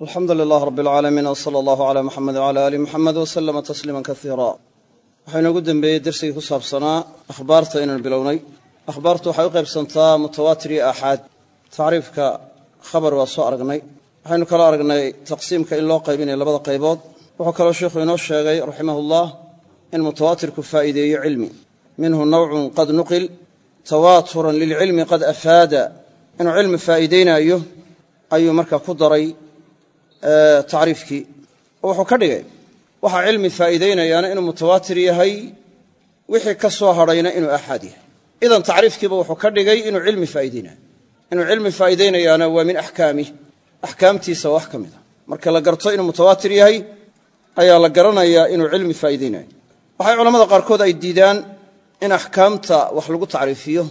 alxamdu lilah rab alcaalamiin w sala allahu calaa muxamed wcala aali muxamed wasalama tasliima kaiira waxaa inoogu dembeeyey dersigii ku saabsanaa akhbaarta inaan bilownay. Akhbaartu waxay u qaybsantaa mutawaatir iyo aaxaad. Tacriifka khabar waa soo aragnay. Waxaynu kaloo aragnay taqsiimka in loo qaybinayo labada qaybood. Wuxuu kaloo sheikhu inoo sheegay raximahullah in mutawaatirku faa'iideeyo cilmi. Minhu nawcun qad nuqil tawaaturan lilcilmi qad afaada. Inuu cilmi faa'iideynaayo ayuu markaa ku daray tacriifkii. Oo wuxuu ka dhigay waxaa cilmi faa'iideynayaana inuu mutawaatir yahay wixii ka soo hadhayna inuu aaxaad yahay. Idan tacriifkiiba wuxuu ka dhigay inuu cilmi faa'iideynayo inuu cilmi faa'iideynayaana waa min axkaamih axkaamtiisa wax ka mid a marka la garto inuu mutawaatir yahay ayaa la garanayaa inuu cilmi faa'iideynayo waxay culamada qaarkood ay diidaan in axkaamta wax lagu tacriifiyo.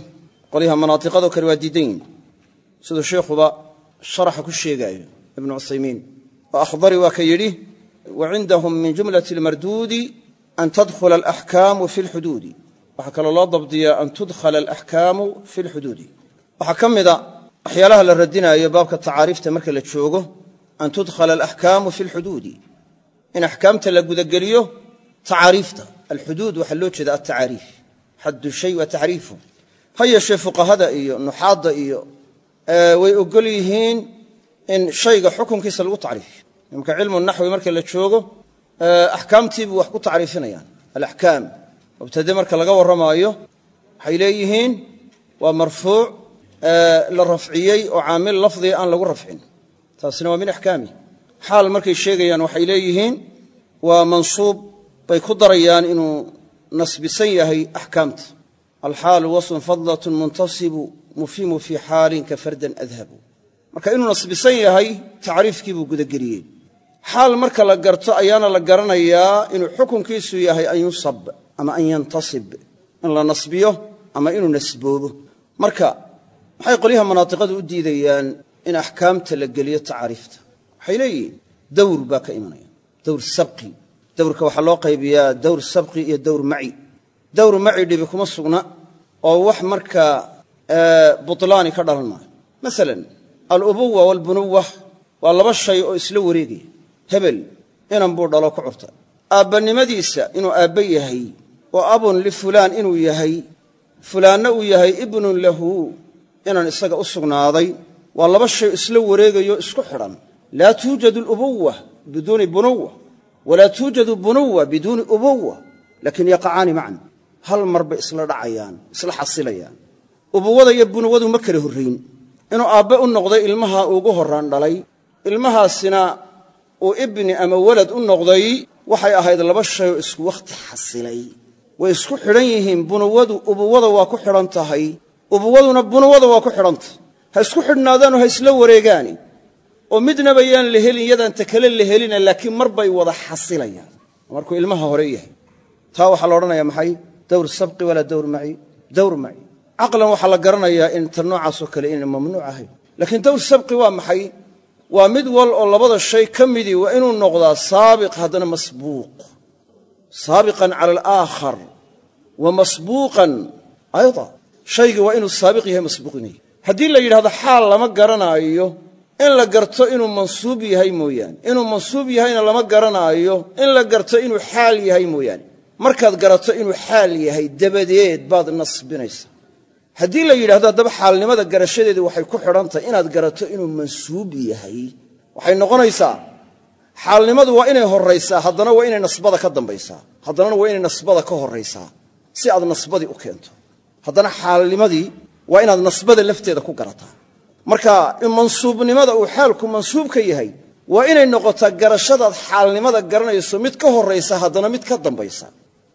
Qolyaha manaatiqado kale waa diidan yihiin siduu sheikhuba sharaxa ku sheegaayo ibnu cuthaymiin oo akhdari waa ka yidhi wa cindahum min jumlati almarduudi an tadkhula alaxkaamu fi lxuduudi waxaa kaloo loo dabdiyaa an tudkhala alaxkaamu fi lxuduudi waxaa ka mida waxyaalaha la radinaayo baabka tacaariifta marka la joogo an tudkhala alaxkaamu fi lxuduudi in axkaamta la gudageliyo tacaariifta alxuduud waxaa loo jeeda altacaariif xaddu shay wa tacriifu. Way ogol in shayga xukunkiisa lagu tacriifiyo. Imka cilmu naxwi marka la joogo axkaamtiibuu wax ku tacriifinayaan. Alaxkaam mubtade marka laga warramaayo waxay leeyihiin waa marfuuc la rafciyey oo caamil lafdiga aan lagu rafcin. Taasina waa min axkaami. Xaal markay sheegayaan waxay leeyihiin waa mansuub bay ku darayaan inuu nasbisan yahay axkaamta. Alxaalu wasfun fadlatun muntasibu mufimu fii xaalin ka fardan adhabu marka inuu nasbisan yahay tacriifkiibuu gudageliyey. Xaal marka la garto ayaana la garanayaa inuu xukunkiisu yahay an yusab ama an yantasib. In la nasbiyo ama inuu nasboobo. Marka maxay qolyaha manaatiqadu u diidayaan in axkaamta la geliyo tacaariifta waxay leeyihiin dawr baa ka imanaya. Dawr sabqi. Dawrka waxaa loo qaybiyaa dawr sabqi iyo dawr maci. Dawr maci dhibi kuma sugna oo wax markaa butlaani ka dhalan maayo. Masalan alubuwa waalbunuwa waa laba shay oo isla wareegaya hebel inan buu dhalo ku curta. Aabbannimadiisa inuu aabbe yahay oo abun lifulaan inuu yahay fulaanna uu yahay ibnun lahu inan isaga u sugnaaday waa laba shay isla wareegayo isku xidhan laa tuujadu alubuwa biduuni bunuwa walaa tuujadu bunuwa biduuni ubuwa laakiin yaqacaani macan hal mar bay isla dhacayaan isla xasilayaan. Ubuwada iyo bunuwadu ma kala horrayn inuu aabbe u noqday ilmaha ugu horraan dhalay. Ilmahaasina uu ibni ama walad u noqday waxay ahayd laba shayoo isku wakhti xasilay. Way isku xidhan yihiin bunuwadu ubuwada waa ku xidhan tahay. Ubuwaduna bunuwada waa ku xidhan tahay. Ha isku xidhnaadaanu ha isla wareegaani. Oo midnaba yaan la helin yadaan ta kale la helina laakiin mar bay wada xasilayaan. Markuu ilmaha hore yahay. Taa waxaa la odhanaya maxay? Dawr sabqi walaa dawr maci? Dawr maci caqlan waxaa la garanayaa in tan noocaasoo kale inayna mamnuuc ahayn. Laakiin dawr sabqi waa maxay? Waa mid wal oo labada shay ka midii waa inuu noqdaa saabiq haddana masbuuq. Saabiqan cala alaakhar wa masbuuqan ayda. Shaygii waa inuu saabiq yahay masbuuqinaya haddii la yidhahdo xaal lama garanaayo in la garto inuu mansuub yahay mooyaane inuu mansuub yahayna lama garanaayo in la garto inuu xaal yahay mooyaane. Markaad garato inuu xaal yahay dabadeed baad nasbinaysa haddii la yidhahdo haddaba xaalnimada garashadeedii waxay ku xidhan tahay inaad garato inuu mansuub yahay. Waxay noqonaysaa xaalnimadu waa inay horraysaa haddana waa inay nasbada ka dambaysaa. Haddanana waa inay nasbada ka horraysaa si aad nasbadii u keento. Haddana xaalnimadii waa inaad nasbada lafteeda ku garataa. Marka mansuubnimada uu xaalku mansuub yahay waa inay noqotaa garashadaad xaalnimada garanayso mid ka horraysa haddana mid ka dambaysa.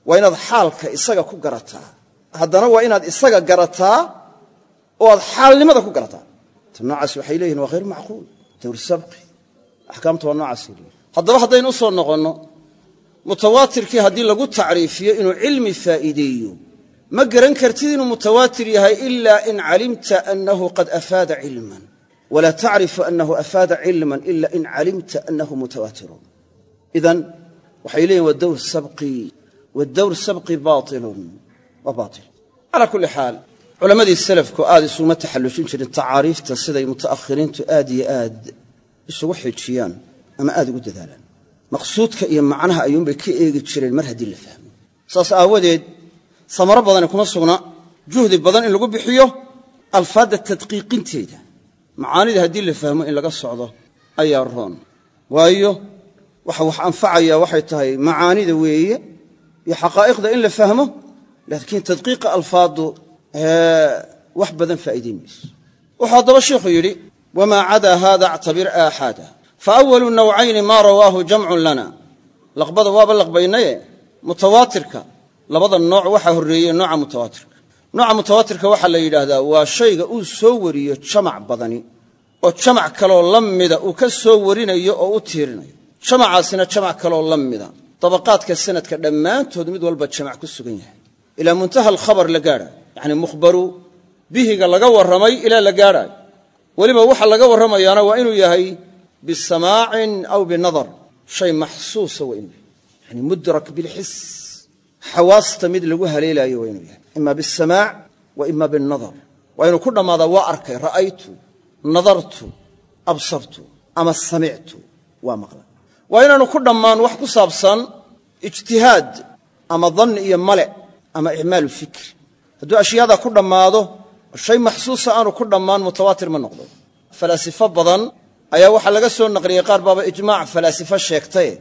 Waa inaad xaalka isaga ku garataa haddana waa inaad isaga garataa oo aad xaalnimada ku garataa. Ta noocaas waxay leeyihiin waa hayr macquul. Dawr sabqi. Axkaamta waa noocaasay haddaba haddaynu u noqonno mutawaatirkii haddii lagu tacriifiyo inuu cilmi faa'iideeyo ma garan kartid inuu mutawaatir yahay ilaa in calimta annahu qad afaada cilman. Walaa tacrifu annahu afaada cilman ila in calimta annahu mutawaatirun. Idan waxay leeyihiin waa dawr sabqi wadawr sabqi baailun waa baail calaa kulli xaal culammadii salafku aad isuma taxallujin jirin tacaariifta siday muta'akhiriintu aad iyo aad isugu xijiyaan ama aad ugu dadaalaan. Maqsuudka iyo macnaha ayuunbay ka eegi jireen mar haddii la fahmo. Saas aawadeed samaro badani kuma sugna. Juhdi badan in lagu bixiyo alfaadda tadqiiqinteeda macaanida haddii la fahmo in laga socdo ayaa roon. Waayo waxa wax anfacaya waxay tahay macaanida weeye iyo xaqaa'iqda in la fahmo laakiin tadqiiqa alfaaddu wax badan faa'iidayn mayso. Wuxuu haddaba sheikhu yidhi wamaa cadaa hada actabir aaxaada. Faawalu nawcayni maa rawaahu jamcun lana. Laqbada waaba laqbaynaye mutawaatirka. Labada nooc waxaa horreeyey nooca mutawaatirka. Nooca mutawaatirka waxaa la yidhaahdaa waa shayga uu soo wariyo jamac badani oo jamac kaloo la mida uu ka soo warinayo oo u tiirinayo. Jamacaasina jamac kaloo la mida. Dabaqaadka sanadka dhammaantood mid walba jamac ku sugan yahay ilaa muntaha alkhabar la gaadha yacni mukhbaru bihiga laga warramay ilaa la gaadhaayo. Weliba waxa laga warramayaana waa inuu yahay bisamaacin aw binadar. Shay maxsuusa waa inuu yahay. Yani mudrak bilxis xawaasta mid lagu haleelaayo waa inuu yahay. Ima bisamaac wa ima binadar waa inuu ku dhammaadaa waa arkay ra'aytu nadartu absartu ama samictu waa maqla waa inaanu ku dhammaan wax ku saabsan ijtihaad ama danni iyo male ama icmaalu fikri hadduu ashyaadaa ku dhammaado shay maxsuusa aanu ku dhammaan mutawaatir ma noqdo. Falaasifo badan ayaa waxaa laga soo naqliyey qaar baaba ijmaac falaasifo sheegtaye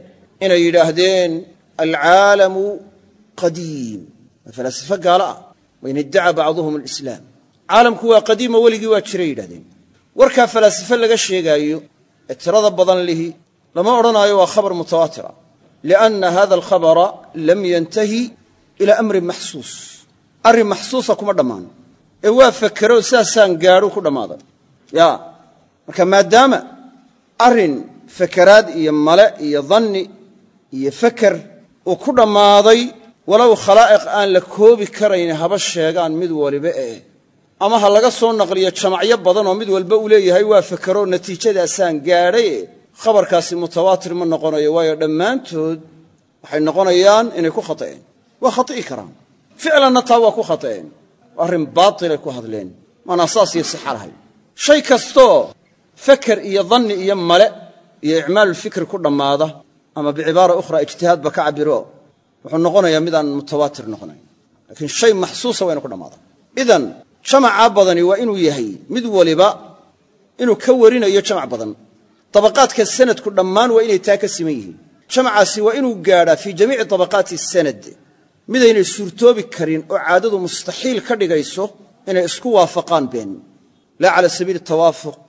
inay yidhaahdeen alcaalamu qadiim. Waa falaasifo gaalo ah. Wain iddaca bacduhum alislaam. Caalamku waa qadiimo weligii waa jiray yidhahdeen warkaa falaasifo laga sheegaayo ee tirada badan lihi lama odhanaayo waa khabar mutawaatira lianna hada alkhabara lam yantahi ilaa amrin maxsuus. Arrin maxsuusa kuma dhammaan. Ee waa fakero saasaan gaadhu ku dhammaaday ya marka maadaama arrin fakeraad iyo male iyo danni iyo feker uu ku dhammaaday walow khalaa'iq aan la koobi karayn haba sheegaan mid waliba eh ama ha laga soo naqliyo jamacyo badan oo mid walba uu leeyahay waa fakero natiijadaasaan gaadhay khabarkaasi mutawaatir ma noqonayo. Waayo dhammaantood waxay noqonayaan inay ku khata'een waa khati'i karaan ficlanna taa waa ku khata'een. Arrin baatilay ku hadleen. Maanaa saas iyo sixa lahay shay kastoo feker iyo danni iyo male iyo icmaalulfikri ku dhammaada ama bicibaara ukhra ijtihaadba ka cabiro wuxuu noqonayaa midaan mutawaatir noqonayn. Laakiin shay maxsuusa waa inu ku dhammaada idan jamacaa badani waa inuu yahay mid waliba inuu ka warinayo jamac badan. Dabaqaadka sanadku dhammaan waa inay taa ka siman yihiin. Jamacaasi waa inuu gaadhaa fii jamiici dabaqaati sanad midaynay suurtoobi karin oo caadadu mustaxiil ka dhigayso inay isku waafaqaan been. Laa cala sabiili tawaafuq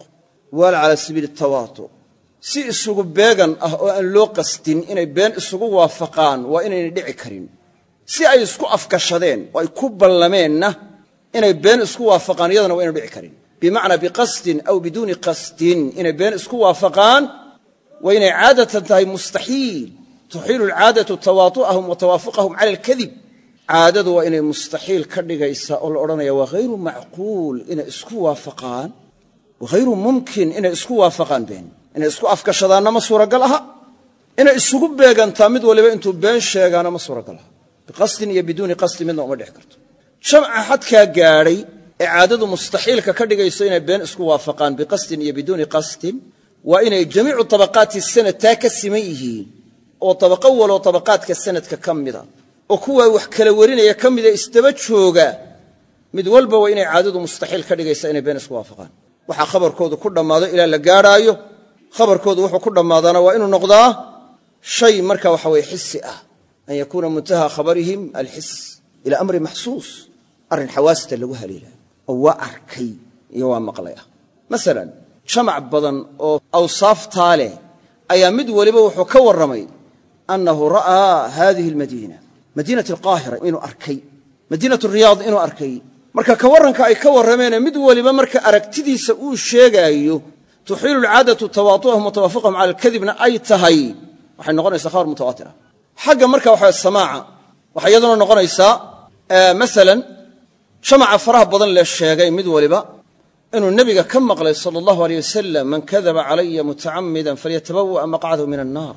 wala cala sabiili tawaatuc si isugu beegan ah oo aan loo qasdin inay been isugu waafaqaan waa inaynay dhici karin. Si ay isku afgashadeen oo ay ku ballameenna inay been isku waafaqaan iyadana waa inay dhici karin. Bimacnaa biqasdin aw biduuni qasdin inay been isku waafaqaan waa inay caadatan tahay mustaxiil tuxiilu alcaadatu tawaatu'ahum wa tawaafuqahum cala alkadib caadadu waa inay mustaxiil ka dhigaysaa oo la odhanaya waa hayru macquul inay isku waafaqaan wahayru mumkin inay isku waafaqaan been inay isku afgashadaanna ma suuragal aha inay isugu beegantaa mid waliba intuu been sheegaana ma suuragal aha biqasdin iyo biduuni qasdin midna uma dhex karto jamca xadkaa gaadhay ee caadadu mustaxiilka ka dhigayso inay been isku waafaqaan oo tabaqo waloo tabaqaadka sanadka ka mida oo kuwaa wax kala warinaya ka mida isdaba jooga mid walba waa inay caadadu mustaxiil ka dhigaysa inay been isku waafaqaan. Waxaa khabarkoodu ku dhammaado ilaa la gaadhaayo khabarkoodu wuxuu ku dhammaadaana waa inuu noqdaa shay marka waxa weye xisi ah an yakuuna muntaha khabarihim alxis ilaa amri maxsuus arrin xawaasta lagu haleelaayo oo waa arkay iyo waa maqlay ah. Masalan jamac badan oo awsaaftaa leh ayaa mid waliba wuxuu ka warramay annahu ra'aa hadihi almadiina madiinat alqaahira inuu arkay madiinat riyaad inuu arkay marka ka warranka ay ka warrameene mid waliba marka aragtidiisa uu sheegaayo tuxiilu alcaadatu tawaatu'ahum wa tawaafuqahum cala alkadibna ay tahay waxay noqonaysaa khabar mutawaatira xagga marka waxa samaaca waxay iyaduna noqonaysaa masalan jamaca faraha badan lee sheegay mid waliba inuu nebiga ka maqlay sala allahu aleyh wasalam man kadaba calaya mutacamidan falyatabawa'a maqcadahu min annaar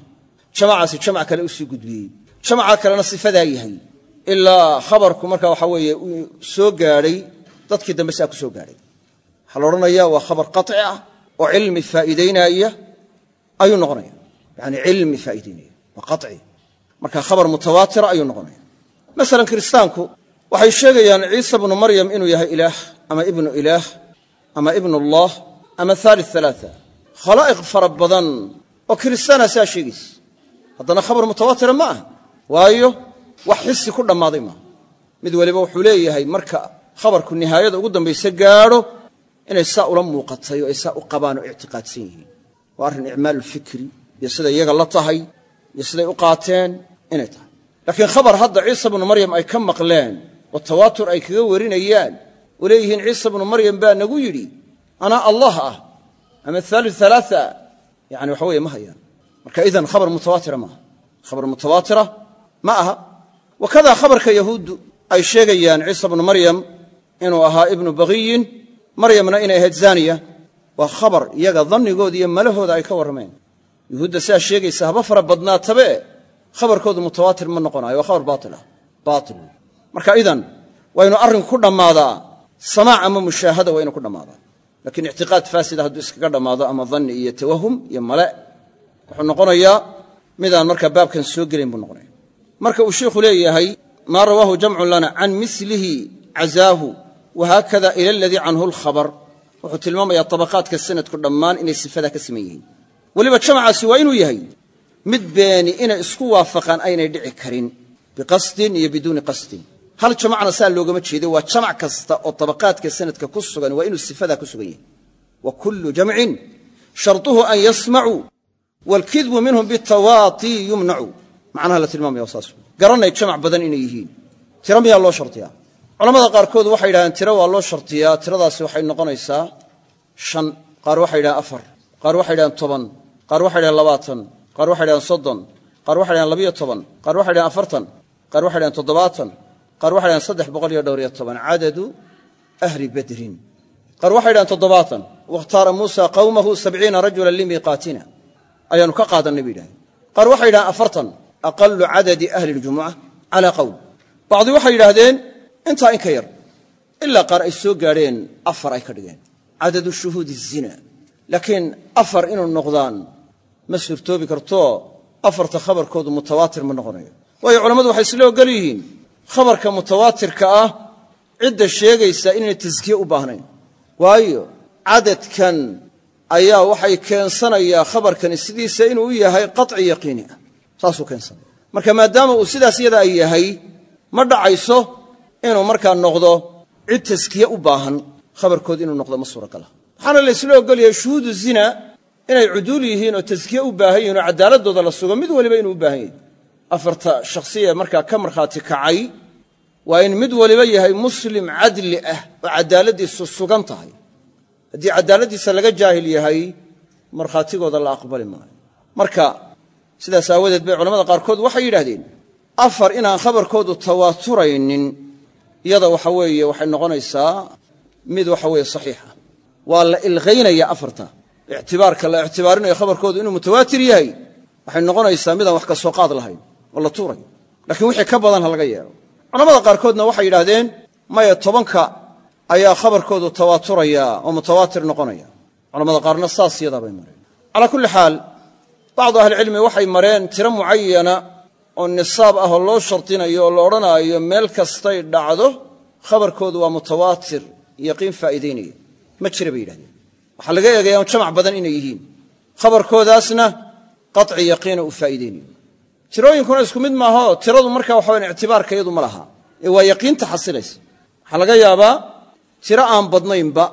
jamacaasi jamac kale u sii gudbiyey. Jamaca kalena sifadaa yahay. Ilaa khabarku marka waxa weeye soo gaadhay dadkii dambe soo gaadhay waxaa la odhanayaa waa khabar qaطci ah oo cilmi faa'iidaynaya ayuu noqonaya. Yani cilmi faa'iidaynaya waa qaci marka khabar mutawaatira ayuu noqonaya. Masalan kiristaanku waxay sheegayaan ciisa bnu maryam inuu yahay ilaah ama ibnu ilaah ama ibnu allah ama haali alaaa khalaa'iq fara badan oo kiristaana saa sheegaysa haddana khabar mutawaatira ma aha waayo wax xisi ku dhammaaday maaha mid waliba wuxuu leeyahay marka khabarku nihaayada ugu dambayse gaadho inay saa ula muuqatay oo ay saa u qabaan oo ictiqaadsan yihiin. Waa arrin icmaalulfikri iyo siday iyaga la tahay iyo siday u qaateen inay tahay. Laakiin khabar hadda ciisa bnu maryam ay ka maqleen oo tawaatur ay kaga warinayaan oo leeyihiin ciisa bnu maryam baa nagu yidhi anaa allah ah ama haali alaaa yani waxa weye ma hayaan marka idan khabar mutawaatira maaha. Khabar mutawaatira ma aha wakadaa khabarka yahuuddu ay sheegayaan ciisa bnu maryam inuu ahaa ibnu bagiyin maryamna inay ahayd zaniya waa khabar iyaga dannigooda iyo malahooda ay ka warrameen yuhuudda sidaa sheegaysa haba fara badnaatabe khabarkoodu mutawaatir ma noqonayo waa khabar baail ah. Baail marka idan waynu arrinku ku dhammaadaa. Samaac ama mushaahada waa ku dhammaadaa. Lakiin ictiqaad faasida hadduu iskaga dhammaado ama danni iyo tawahum iyo male wuxuu noqonayaa midaan markaa baabkan soo gelayn buu noqonaya. Marka uu sheikhu leeyahay maa rawaahu jamcun lana can milihi cazaahu wahaakada ila aladii canhu lkhabar wuxuu tilmaamayaa tabaqaadka sanadku dhammaan inay sifadaa ka siman yihiin. Weliba jamacaasi waa inuu yahay mid beeni inay isku waafaqaan aynay dhici karin biqasdin iyo biduuni qasdin. Hal jamacna saa loogama jeedo waa jamac kasta oo tabaqaadka sanadka ku sugan waa inuu sifadaa ku sugan yahay. Wa kullu jamcin sharطuhu an yasmacuu wاlkidbu minhum bitawaatii yumnacu macnaha la tilmaamaya saas garanay jamac badan inay yihiin tiro miyaa loo shardiyaa culamada qaarkood waxay yidhahdeen tiro waa loo shardiyaa tiradaasi waxay noqonaysaa shan qaar waxay yidhahdeen afar qaar waxay yidhahdeen toban qaar waxay yidhahdeen labaatan qaar waxay yidhahdeen soddon qaar waxay yidhahdeen labiyo toban qaar waxay yidhahdeen afartan qaar waxay yidhahdeen toddobaatan qaar waxay yidhahdeen saddex boqol iyo dhowr iyo toban cadadu ahli badrin qaar waxay ayaanu ka qaadannay bay yidhahdeen qaar waxay yidhahdeen afartan aqalu cadadi ahli ljumuca calaa qowl bacdi waxay yidhaahdeen intaa in ka yar ilaa qaar ay soo gaadheen afar ay ka dhigeen. Cadadu shuhuudi zina. Laakiin afar inuu noqdaan ma suurtoobi karto afarta khabarkoodu mutawaatir ma noqonayo. Waayo culammadu waxay isla ogol yihiin khabarka mutawaatirka ah cidda sheegaysa inaynay taskiye u baahnayn. Waayo cadadkan ayaa waxay keensanayaa khabarkani sidiisa inuu yahay qaci yaqiini ah. Saasuu keensanaya. Marka maadaama uu sidaas iyada ay yahay ma dhacayso inuu markaa noqdo cid taskiye u baahan khabarkood inuu noqdo ma suuragala. Waxaana la ysla ogolyahay shuhuudu zina inay cuduul yihiin oo taskiye u baahan yihiin oo cadaaladooda la sugo mid waliba inuu u baahan yahay. Afarta shakhsiya markaa ka markhaati kacay waa in mid waliba yahay muslim cadli ah oo cadaaladdiisu sugan tahay haddii cadaaladdiisa laga jaahil yahay markhaatigooda la aqbali maayo. Marka sidaas aawadeed bay culamada qaarkood waxay yidhahdeen afar inaan khabarkoodu tawaaturaynin iyada waxa weeye waxay noqonaysaa mid waxa weeye saxiixa. Waa la ilqaynaya afarta. Ictibaarka la ictibaarinayo khabarkoodu inuu mutawaatir yahay waxay noqonaysaa midaan wax ka soo qaad lahayn oo la tuurayo. Lakiin wixii ka badan ha laga yeelo. Culamada qaarkoodna waxay yidhahdeen maya tobanka ayaa khabarkoodu tawaaturaya oo mutawaatir noqonaya. Culamada qaarna saas yadaa bay mareen. Calaa kulli xaal bacdu ahlicilmi waxay mareen tiro mucayana oo nisaab ah oo loo shardinayo oo la odhanaayo meel kastay dhacdo khabarkoodu waa mutawaatir yaqiin faa'iidaynaya ma jira bay yidhahdeen. Waxaa laga eegaya jamac badan inay yihiin. Khabarkoodaasna qaci yaqiina uu faa'iidaynayo tirooyinkuna isku mid maahaoo tiradu markaa waxa wayan ictibaarka iyadu ma laha. Ee waa yaqiinta xasilaysa. Waxaa laga yaabaa tiro aan badnaynba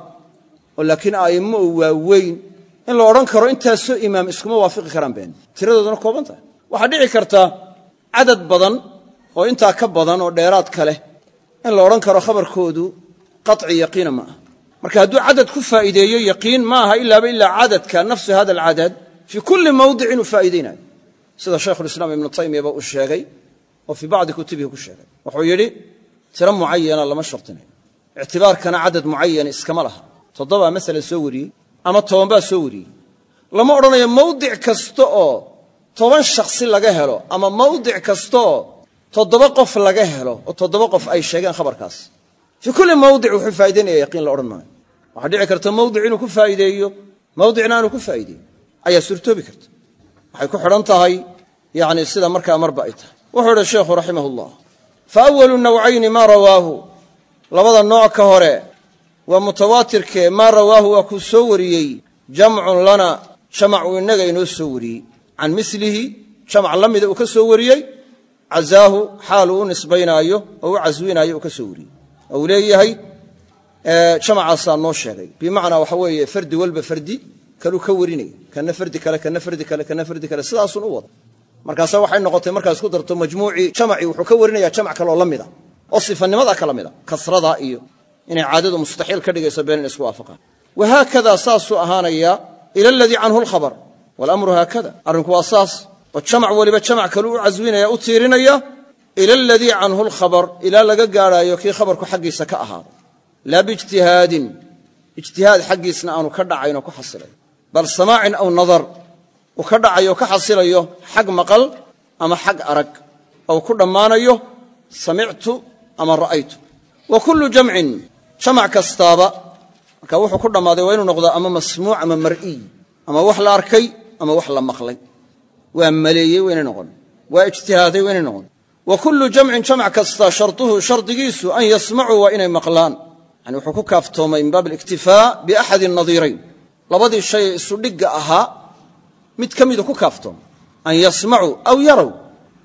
oo laakiin a'immo waaweyn in la odhan karo intaasoo imaam iskuma waafiqi karaan been. Tiradooduna kooban tahay. Waxaa dhici karta cadad badan oo intaa ka badan oo dheeraad ka leh in la odhan karo khabarkoodu qaci yaqiina ma aha. Marka hadduu cadad ku faa'iideeyo yaqiin ma ilaaba ilaa cadadka nafsu hada alcadad fii kulli mawdic inuu faa'iidaynayo sida shaykhulislaam ibnu taymiyaba uu sheegay oo fii bacdi kutubihi ku sheegay. Wuxuu yidhi tiro mucayana lama shardinayo ictibaarkana cadad mucayan iskama laha. Toddobaa masalan soo wariyey ama tobanbaa soo wariyey. Lama odhanayo mawdic kasta oo toban shakhsi laga helo ama mawdic kasta oo toddoba qof laga helo oo toddoba qof ay sheegeen khabarkaas. Fii kulli mawdic wuxuu faa'idaynaya yaqiin la odhan maayo. Waxaa dhici karta mawdic inuu ku faa'iideeyo mawdicna aanu ku faa'iideeyo. Ayaa suurtoobi karta. Waxay ku xidhan tahay yacni sida markaa marba ay tahay. Wuxuu idhi sheekhu raximahullah fa awalu nawcayni labada nooc ka hore waa mutawaatirkee maa rawaahu waa kuu soo wariyey jamcun lana jamac uu innaga inoo soo wariyey. Can milihi jamac la mida uu ka soo wariyey cazaahu xaal uu nisbaynaayo oo u caswinaayo uu ka soo wariyey. Oo uu leeyahay jamacaasaa noo sheegay. Bimacnaa waxa weeye fardi walba fardi kaluu ka warinaya kana fardi kale kana fardi kale kana fardi kale. Sidaasun u wada. Markaase waxay noqotay markaa isku darto majmuucii jamacii wuxuu ka warinaya jamac kaloo la mida oo sifanimada kala mida kasrada iyo inay caadadu mustaxiil ka dhigayso been isku waafaqaan. Wahaakadaa saasuu ahaanaya ila aladii canhu lkhabar walamru haakada. Arrinku waa saas oo jamac weliba jamac kaluu u caswinaya u tiirinaya ila aladii canhu lkhabar ilaa laga gaadhaayo kii khabarku xaggiisa ka ahaado. Laa biijtihaadin ijtihaad xaggiisna aanu ka dhacaynoo ku xasilayo. Bal samaacin aw nadar uu ka dhacayo ka xasilayo xag maqal ama xag arag. Ou ku dhammaanayo samictu ama ra'aytu. Wa kullu jamcin jamac kastaaba. Marka wuxuu ku dhammaaday waa inuu ama masmuuc ama mar'iy ama wax la arkay ama wax la maqlay. Waa maleeyey waynay noqon waa ijtihaaday waynay noqon. Wa kullu jamcin jamac kasta sharduhu shardigiisu an yasmacuu waa inay maqlaan. Yani wuxuu ku kaaftoomay min baab aliktifaa biaxadi nadiirayn. Labadii shay ee isudhigga ahaa mid ka ku kaaftoomay. An yasmacuu aw yarow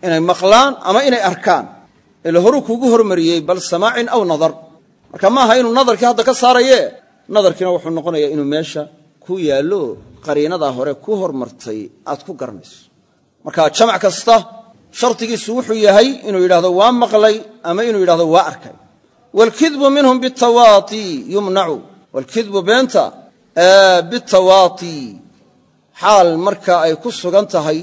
inay maqlaan ama inay arkaan ila horuu kuugu hormariyey bal samaacin aw nadar. Marka ma aha inuu nadarkii hadda ka saaraye nadarkiina wuxuu noqonayaa inuu meesha ku yaallo qariinadaa hore ku hormartay aad ku garanayso marka jamac kasta shardigiisu wuxuu yahay inuu yidhahdo waa maqlay ama inuu yidhahdo waa arkay. Waalkidbu minhum bitawaati yumnacu waalkidbu beenta bitawaati. Xaal marka ay ku sugan tahay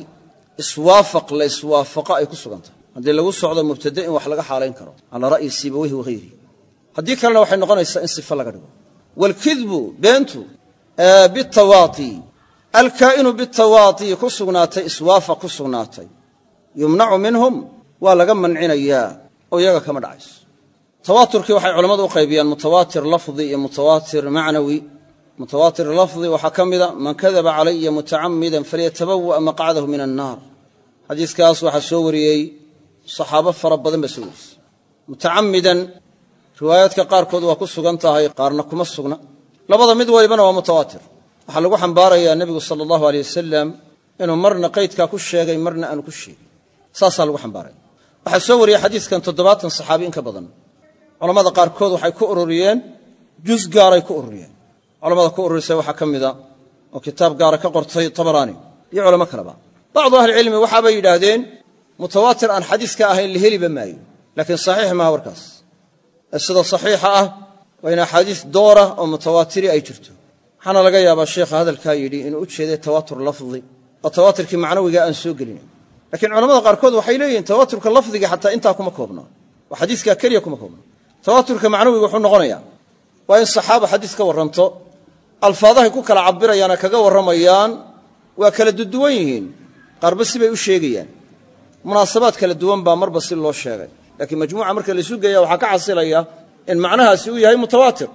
iswaafaq la iswaafaqo ay ku sugan tahay haddii lagu socdo mubtade in wax laga xaalayn karo calaa ra'yi sibaweyhi wahayrihi haddii kalena waxay noqonaysaa in sifa laga dhigo. Waalkidbu beentu bitawaati. Alkaa'inu bitawaati ku sugnaatay iswaafaq ku sugnaatay. Yumnacu minhum waa laga mancinayaa oo iyaga kama dhacayso. Tawaaturkii waxay culammadu u qaybiyaan mutawaatir lafdi iyo mutawaatir macnawi. Mutawaatir lafdi waxaa ka mida man kadaba calaya mutacamidan falyatabawa'a maqcadahu min annaar. Xadiiskaas waxaa soo wariyey saxaabo fara badan baa soo warisay mutacamidan riwaayaadka qaarkood waa ku sugan tahay qaarna kuma sugna. Labada mid walibana waa mutawaatir. Waxaa lagu xambaarayaa nebigu sala allahu aleyh wasalam inuu marna qaydkaa ku sheegay marna aanu ku sheegin. Saasaa lagu xambaaraya waxaa soo wariyey xadiiskan toddobaatan saxaabi in ka badan. Culamada qaarkood waxay ku ururiyeen juz gaaray ku ururiyeen. Culamada ku ururisay waxaa ka mida oo kitaab gaara ka qortay tabaraani iyo culamo kaleba. Bacdu ahlicilmi waxaabay yidhaahdeen mutawaatir aan xadiiska ahayn la heliba maayo. Laakiin saxiix maaha warkaas. Ee sida saxiixa ah waa in axaadiis doora oo mutawaatiri ay jirto. Waxaana laga yaabaa sheekha hadalkaa yidhi inuu u jeeday tawaatur lafdi oo tawaaturkii macnawiga aan soo gelinayn lakiin culamada qaarkood waxay leeyihiin tawaaturka lafdiga xataa intaa kuma koobna oo xadiiskaa keliya kuma koobna tawaaturka macnawiga wuxuu noqonayaa waa in saxaaba xadiis ka warranto alfaadahay ku kala cabirayaana kaga warramayaan waa kala duduwan yihiin. Qaarba sibay u sheegayaan munaasabaad kala duwan baa marba si loo sheegay. Laakiin majmuuca marka laysu geeya waxaa ka xasilaya in macnahaasi uu yahay mutawaatir.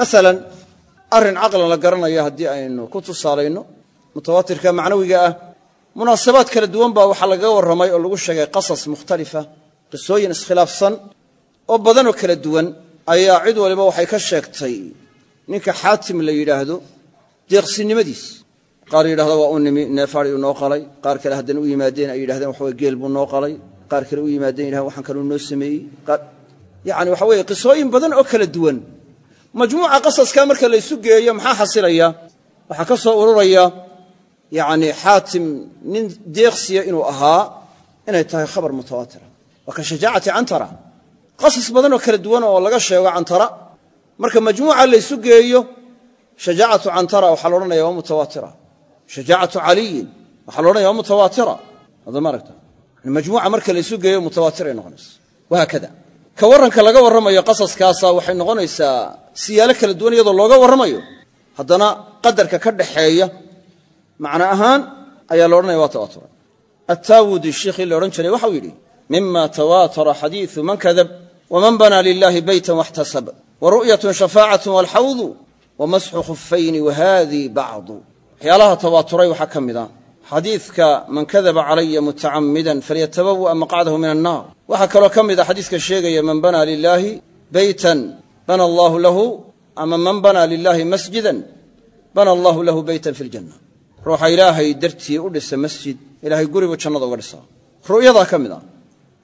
Masalan arrin caqlan la garanaya haddii aynu ku tusaalayno mutawaatirka macnawiga ah munaasabaad kala duwan baa waxaa lagaga warramay oo lagu sheegay qasas mukhtalifa qisooyin iskhilaafsan oo badanoo kala duwan ayaa cid waliba waxay ka sheegtay. Ninka xaatim la yidhaahdo deeqsinimadiis qaar yidhahda waa u nimi neefaari uu noo qalay. Qaar kale haddana u yimaadeen ay yidhahdeen waxa weye geel buu noo qalay. Qaar kale u yimaadeen yidhahdeen waxaan kaluu noo sameeyey. Yacani waxa weeye qisooyin badan oo kala duwan. Majmuuca qasaskaa marka laysu geeyo maxaa xasilaya? Waxaa ka soo ururaya yacni xaatim nin deeqsiya inuu ahaa inay tahay khabar mutawaatira waa ka shajaacati cantara. Qasas badan oo kala duwan oo laga sheego cantara. Marka majmuuca laysu geeyo shajaacatu cantara waxaa la odhanaya waa mutawaatira shajaacatu caliyin. Waxaa la odhanaya waa mutawaatira hadda ma aragta majmuuca marka laysu geeyo mutawaatiray noqonaysa wahaakada. Ka warranka laga warramayo qasaskaasa waxay noqonaysaa siyaalo kala duwan iyadoo looga warramayo. Haddana qadarka ka dhaxeeya macno ahaan ayaa la odhanaya waa tawaatura attaawudi shiikhii la odhan jiray waxau yidhi mima tawaatara xadiiu man kadab waman banaa lilahi beytan waxtasab waru'yatun shafaacatu walxawdu wamasxu khufayni wahadii bacdu waxyaalaha tawaaturay waxaa ka mida xadiidka man kadaba calaya mutacammidan falyatabawa'a maqcadahu min annaar. Waxaa kaloo ka mid a xadiiska sheegaya man banaa lilaahi beytan bana allaahu lahu ama man banaa lilaahi masjidan bana allaahu lahu beytan fi ljanna ruuxa ilaahay dartii u dhisa masjid ilaahay guribu jannada uga dhisaa. Ru'yadaa ka mid ah.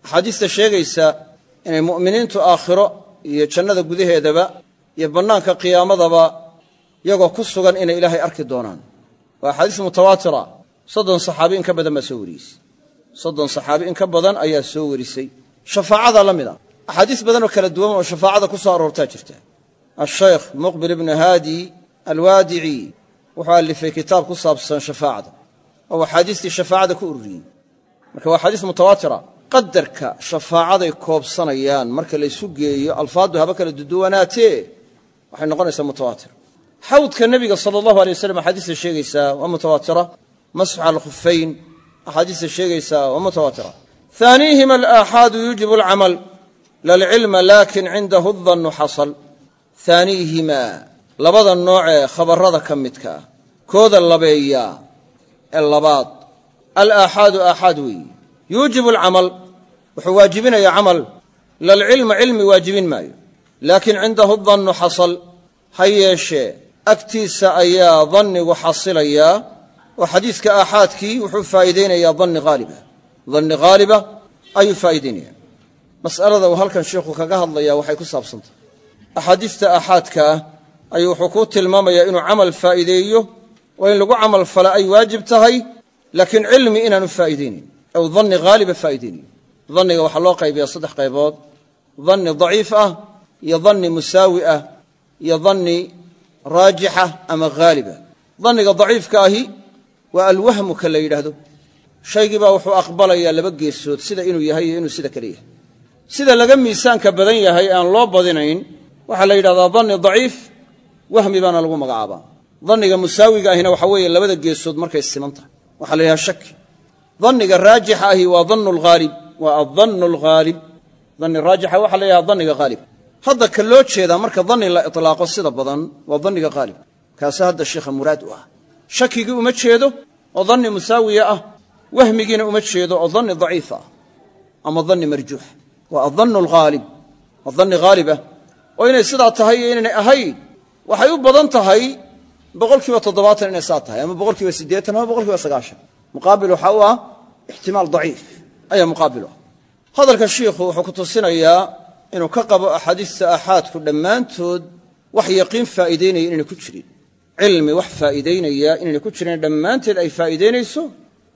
Axaadiista sheegaysa inay mu'miniintu aakhiro iyo jannada gudaheedaba iyo bannaanka qiyaamadaba iyagoo ku sugan inay ilaahay arki doonaan waa axaadiis mutawaatira soddon saxaabi in ka badan baa soo wariyey. Soddon saxaabi in ka badan ayaa soo warisay. Shafaacada la mid a axaadiis badan oo kala duwan oo shafaacada ku soo aroortaa jirta. Ashaykh muqbil ibnu haadi alwaadici wuxuu alifay kitaab ku saabsan shafaacada. Oo axaadiistii shafaacada ku ururiyey. Marka waa axaadiis mutawaatira qadarka shafaacaday koobsanayaan marka laysu geeyo alfaaddu haba kala duduwanaatee? Waxay noqonaysaa mutawaatir xawdka nebiga sala allahu alay waslam axaadiista sheegaysaa waa mutawaatira masxu cala alkhufayn axaadiista sheegaysaa waa mutawaatira haaniihima alaaxaadu yuujibu alcamal lalcilma laakin cindahu dannu xasal. Haaniihimaa labada noocee khabarrada ka midka ah kooda labeeyaa ee labaad. Alaaxaadu aaxaad weeyi yuujibu alcamal wuxuu waajibinayaa camal. Lalcilma cilmi waajibin maayo. Laakiin cindahu dannu xasal ha yeeshee agtiisa ayaa dannigu xasilayaa oo xadiiska aaxaadkii wuxuu faa'iidaynayaa danni haaliba danni haaliba ayuu faa'iidaynaya mas'alada uu halkan sheikhu kaga hadlayaa waxay ku saabsantahay axaadiista aaxaadka ah ayuu wuxuu kuu tilmaamayaa inuu camal faa'iideeyo oo in lagu camal fala ay waajib tahay laakiin cilmi inaanu faa'iidaynayn ou danni haaliba faa'iidaynayo danniga waxaa loo qaybiyaa saddex qaybood. Danni daciif ah iyo danni musaawi ah iyo danni raajixa ama haaliba danniga daciifka ahi waa alwahmu ka la yidhaahdo. Shaygii baa wuxuu aqbalayaa laba geesood sida inuu yahay iyo inuu sida kale yahay. Sida laga miisaanka badan yahay aan loo badinayn waxaa la yidhahdaa danni daciif wahmi baana lagu magacaabaa. Danniga musaawiga ahina waxaa weeye labada geesood markay siman tahay. Waxaa la yidhaha shaki. Danniga raajixa ahi waa dannu lhaalib waa adannu hadda ka loo jeedaa marka danni la itlaaqo sida badan waa danniga haalib kaase hadda sheikha muraad u ah. Shakigii uma jeedo oo danni musaawiya ah. Wahmigiina uma jeedo oo danni daciif ah. Ama danni marjuux. Waa adannu alghaalib waa danni haalib ah. Oo inay sidaa tahay iyo inaynay ahayn. Waxay u badan tahay boqol kiiba toddobaatan inay saa tahay ama boqol kiiba siddeetan ama boqol kiiba sagaashan. Muqaabil waxaa u ah ixtimaal daciif. Ayaa muqaabil u ah. Hadalka shiikhu wuxuu ku tusinayaa inuu ka qabo axaadiista aaxaadku dhammaantood wax yaqiin faa'iidaynaya inaynay ku jirin. Cilmi wax faa'iidaynaya inaynay ku jirin dhammaanteed ay faa'iidaynayso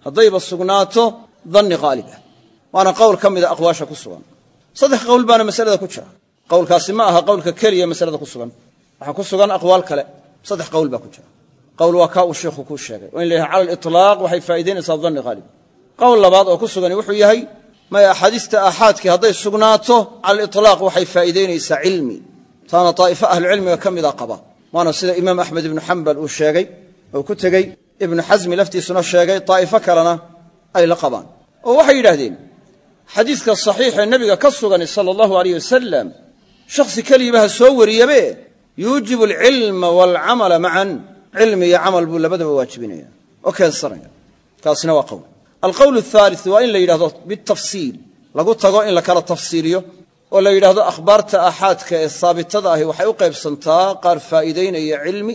haddayba sugnaato danni haalib ah. Waana qowl ka mida aqwaasha ku sugan. Saddex qowl baana masalada ku jira. Qowlkaasi ma aha qowlka keliya masalada ku sugan. Waxaa ku sugan aqwaal kale. Saddex qowl baa ku jira. Qowl waa kaa uu sheikhu kuu sheegay. Oo in la yahay cala waxay faa'idaynaysaa danni haalib qowl labaad oo ku sugani wuxuu yahay maya axaadiista aaxaadkii hadday sugnaato cala aliطlaaq waxay faa'iidaynaysaa cilmi. Taana daa'ifo ahlucilmiga ka mida qaba. Waana sida imaam axmed ibnu xambal uu sheegay oo ku tegey ibnu xasmi laftiisuna sheegay daa'ifo kalena ay la qabaan. Oo waxay yidhaahdeen xadiiska saxiixee nebiga ka sugani sala allahu aleyh wasalam shakhsi keliyiba ha soo wariyabe yuujibu alcilma waalcamala macan cilmi iyo camal buu labadaba waajibinaya. Oo keensanaya kaasina alqowl athaalit waa in la yidhahdo bitafsiil. Lagu tago in la kala tafsiiliyo oo la yidhaahdo akhbaarta aaxaadka ee haabitada ahi waxay u qaybsantaa qaar faa'iidaynaya cilmi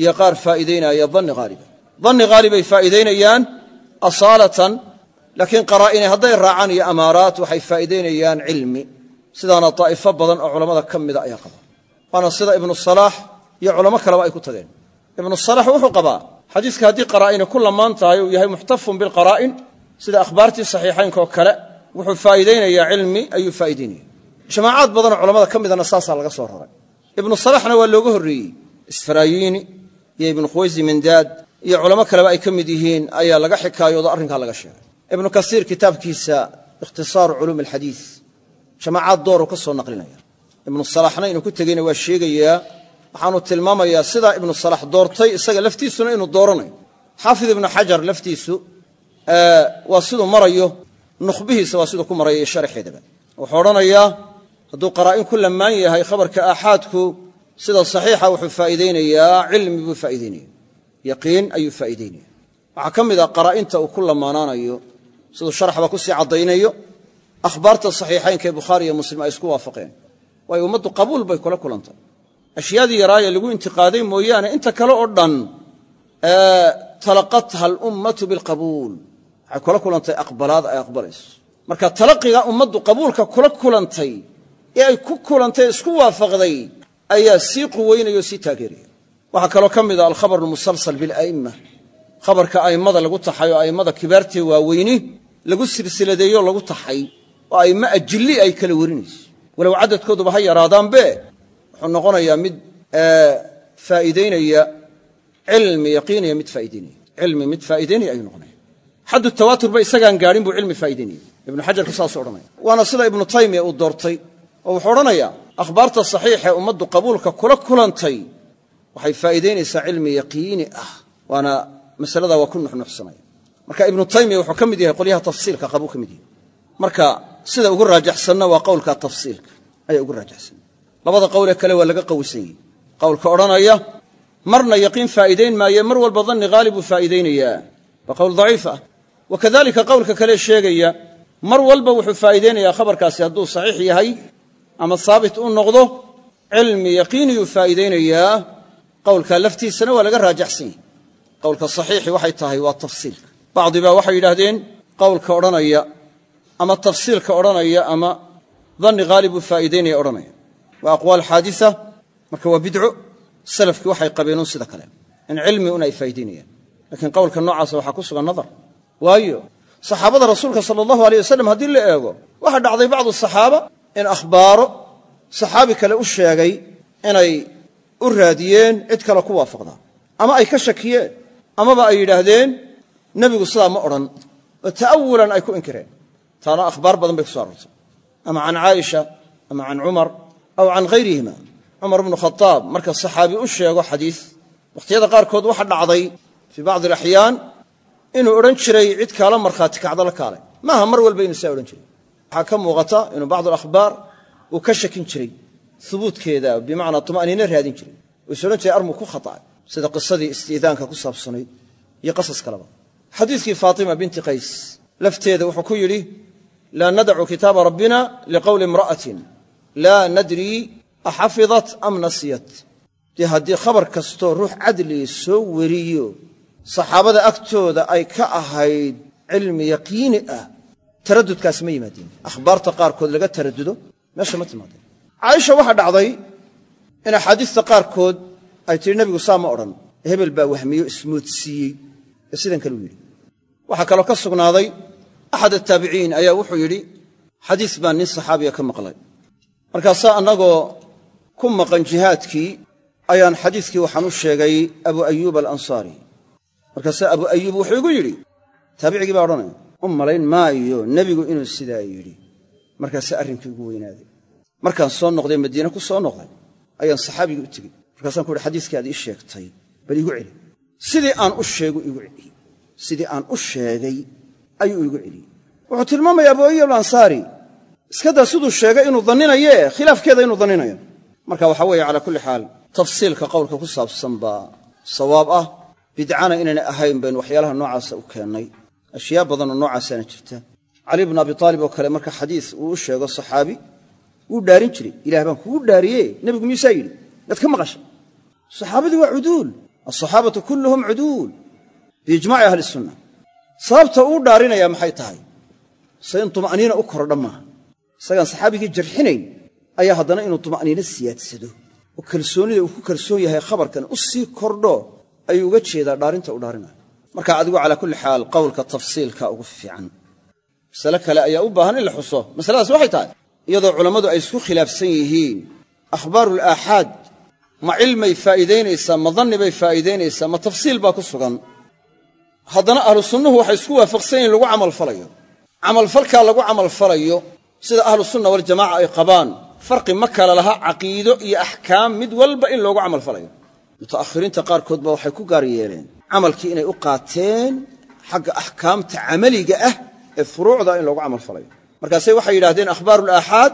iyo qaar faa'iidaynaya danni haaliba danni haalibay faa'iidaynayaan asaalatan laakiin qaraa'ine hadday raacaan iyo amaaraat waxay faa'iidaynayaan cilmi. Sidaana daa'ifo badan oo culammada ka mida ayaa qaba. Waana sida ibnu salaax iyo culamo kaleba ay ku tageen. Ibnu salaax wuxuu qabaa xadiiska haddii qaraa'ine ku lamaan tahay uu yahay muxtafun bilqaraa'in sida akhbaartii saxiixaynka oo kale wuxuu faa'iidaynayaa cilmi ayuu faa'iidaynaya jamaacaad badanoo culamada ka midana saasaa laga soo raray. Ibnu salaxna waa looga horreeyey. Isfaraayiini iyo ibnu khuwaysi mindaad iyo culamo kaleba ay ka mid yihiin ayaa laga xikaayoodo arrinkaa laga sheegay. Ibnu kasiir kitaabkiisa ikhtisaaru culuumi alxadiis jamaacaad dooru ka soo naqlinaya. Ibnu salaxna inuu ku tegeyna waa sheegayaa waxaanu tilmaamayaa sidaa ibnu salax doortay isaga laftiisuna inuu dooranayo. Xaafid ibnu xajar laftiisu waa siduu marayo nukhbihiisa waa siduu ku maraya iyo sharaxeedaba wuxuu odhanayaa hadduu qaraa'in ku lamaan yahay khabarka aaxaadku sida saxiixa wuxuu faa'iidaynayaa cilmi buu faa'iidaynaya yaqiin ayuu faa'iidaynaya waxaa ka mid a qaraa'inta uu ku lamaanaanayo siduu sharaxba ku sii caddaynayo akhbaarta saxiixaynka ee bukhaari iyo muslim ay isku waafaqeen. Waayo ummaddu qabuul bay kula kulantay ashyaadii yaraaye lagu intiqaaday mooyaane inta kale oo dhan talaqatha alummatu bilqabuul. Waxay kula kulantay aqbalaad ay aqbalayso. Marka talaqiga ummaddu qabuulka kula kulantay ee ay ku kulantay isku waafaqday ayaa sii quweynaya oo sii taageeraya. Waxaa kaloo ka mid a alkhabar almusalsal bila'imma. Khabarka a'immada lagu taxay oo a'immada kibaartee waaweyni lagu silsiladeeyo lagu taxay oo a'immo ajilli ay kala warinayso. Walow caddadkooduba ha yaraadaanbe wuxuu noqonayaa mid faa'iidaynaya cilmi yaqiiniya mid faa'idaynaya cilmi mid faa'idaynaya ayuu noqonaya xaddu tawaaturba isagaan gaadhin buu cilmi faa'idaynaya ibnu xajarku saasuu odhanaya waana sida ibnu taymiya uu doortay oo wuxuu odhanayaa akhbaarta saxiixee ummaddu qabuulka kula kulantay waxay faa'iidaynaysaa cilmi yaqiini ah. Waana masaladaa waa ku nuxnuxsanaya. Marka ibnu taymiya wuxuu ka mid yahay qolyaha tafsiilka qabuu ka mid yahay. Marka sida ugu raajaxsanna waa qowlka tafsiilka. Ayaa ugu raajaxsan labada qowlee kale waa laga qawisan yihi qowlka odhanaya marna yaqiin faa'iidayn maaye mar walba danni haalib buu waa qowl daciif ah. Wa kadalika qowlka kale sheegaya mar walba wuxuu faa'iidaynayaa khabarkaasi hadduu saxiix yahay ama haabit u noqdo cilmi yaqiiniyuu faa'iidaynayaa. Qowlka laftiisana waa laga raajaxsan yahi qowlka saxiixi waxay tahay waa tafsiilka bacdi baa waxay yidhaahdeen qowlka odhanaya ama tafsiilka odhanaya ama danni haalib buu faa'iidaynaya odhanaya waa aqwaal xaadisa marka waa bidco salafkii waxay qabeenuun sida kale. In cilmi un ay faa'idaynayaan laakiin qowlka noocaasa waxaa ku sugan nadar. Waayo saxaabada rasuulka sala allahu aleyh wasalam haddii la eego waxaa dhacday bacdu saxaaba in akhbaaro saxaabi kale u sheegay inay u raadiyeen cid kale ku waafaqdaa. Ama ay ka shakiyeen amaba ay yidhaahdeen nebigu sidaa ma odhan oo ta'awulan ay ku inkireen. Taana akhbaar badan bay ku so aroortay ama can caaisha ama can cumar aw can hayrihima cumar bnu khadaab marka saxaabi u sheego xadiis wakhtiyada qaarkood waxa dhacday fii bacdi alaxyaan inuu odhan jiray cid kaala markhaati kacdo la kaalay. Maaha mar walba inuu saa odhan jiray. Waxaa ka muuqata inuu bacdu alakhbaar uu ka shakin jiray hubuudkeeda bimacnaa tuma'niina raadin jiray. Uu is odhan jiray armuu ku khata'ay. Sida qisadii istiidaanka ku saabsanayd iyo qasas kaleba. Xadiiskii faatima binti qays lafteeda wuxuu ku laa nadrii axafidat am nasiyat. Dee haddii khabar kastoo ruux cadli soo weriyo saxaabada agtooda ay ka ahayd cilmi yaqiini ah taradudkaas ma yimaadeen akhbaarta qaarkood laga taradudo meesha ma timaadeen caaisha waxaa dhacday in axaadiista qaarkood ay tihi nebigu saa ma odhan hebel baa wahmiyo ismoodsiiyey ee sidan kaleu yidhi. Waxaa kaloo ka sugnaaday axad ataabiciin ayaa wuxuu yidhi xadiis baan nin saxaabiya ka maqlay markaasaa annagoo ku maqan jihaadkii ayaan xadiiskii waxaan u sheegay abu ayuub alansaari markaasaa abu ayuub wuxuu igu yidhi taabicigii baa odhanaya u malayn maayo nebigu inuu sidaa yidhi. Markaasaa arrinkii ugu weynaaday markaan soo noqday madiine ku soo noqday ayaan saxaabigii u tegey. Markaasaan ku uhi xadiiskii aad ii sheegtay bal iigu celi. Sidii aan u sheegu iigu celiyey sidii aan u sheegay ayuu iigu celiyey wuxuu tilmaamaya abu ayuub alansaari iskadaa siduu sheegay inuu danninaye khilaafkeeda inuu danninayo. Marka waxaa weeye calaa kulli xaal tafsiilka qowlka ku saabsan baa sawaab ah. Bidcana inayna ahayn baynu waxyaalaha noocaasa u keennay ashyaa badanoo noocaasaana jirta. Cali bnu abi aalib oo kale marka xadiis uu u sheego saxaabi wuu dhaarin jiray. Ilah baan kugu dhaariye nebigu miisaa yidhi yaad ka maqashay saxaabadii waa cuduul. Alsaxaabatu kulluhum cuduul. Biijmaaci ahli sunna. Sababta uu dhaarinayaa maxay tahay? Se in tuma'niina u kordha maaha isagaan saxaabigii jarxinayn ayaa haddana inuu tuma'niino siyaadsado oo kalsoonnida uu ku kalsoon yahay khabarkan u sii kordho ayuu uga jeedaa dhaarinta uu dhaarinayo marka adigu calaa kulli xaal qowlka tafsiilka ugu fiican. Masale kale ayaa u baahan in la xuso. Masaladaas waxay tahay iyadoo culammadu ay isku khilaafsan yihiin akhbaarul aaxaad ma cilmay faa'iidaynaysaa ma danni bay faa'iidaynaysaa ma tafsiil baa ku sugan. Haddana ahlu sunnuhu waxay isku waafaqsan yihiin lagu camalfalayo camalfalkaa lagu camalfalayo sida ahlu sunna waljamaaca ay qabaan farqi ma kala laha caqiido iyo axkaam mid walba in loogu camalfalayo muta'akhiriinta qaarkood ba waxay ku gaar yeeleen camalkii inay u qaateen xagga axkaamta camaliga ah ee furuucda in loogu camalfalayo markaase waxay yidhahdeen akhbaarul aaxaad